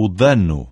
o dano.